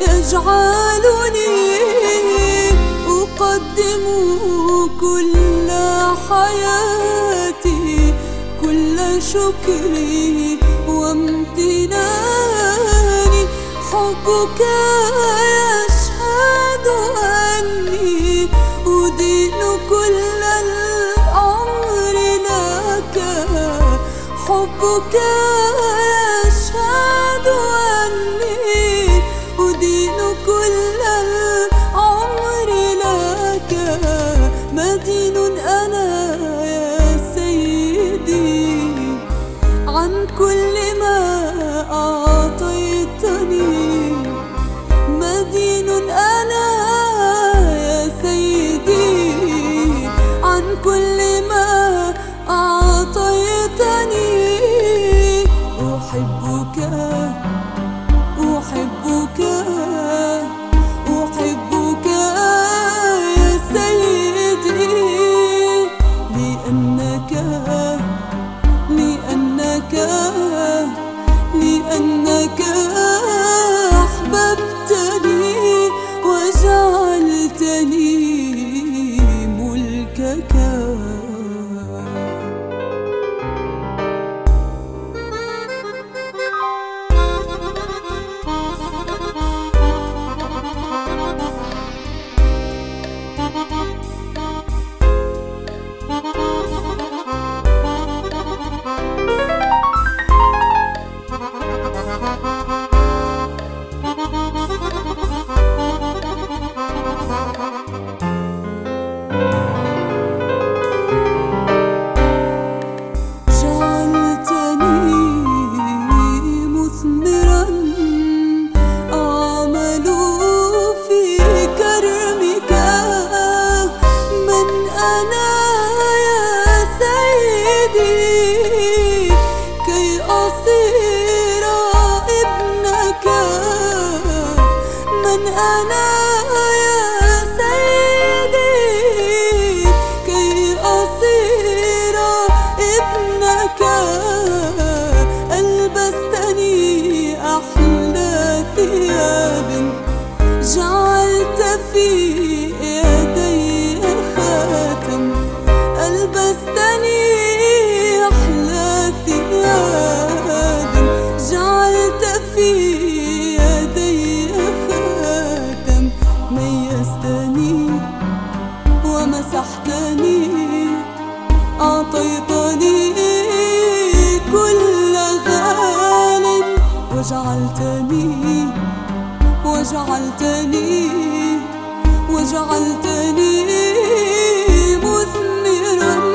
يجعلني أقدم كل حياتي كل شكري وامتناني. حبك يشهد أني أدين كل الأمر لك. حبك مدين أنا يا سيدي عن كل ما أعطيتني. أحبك أحبك أحبك يا سيدي. لأنك لأنك لأنك وجعلتني من أنا كل غال وجعلتني وجعلتني وجعلتني مثمرا.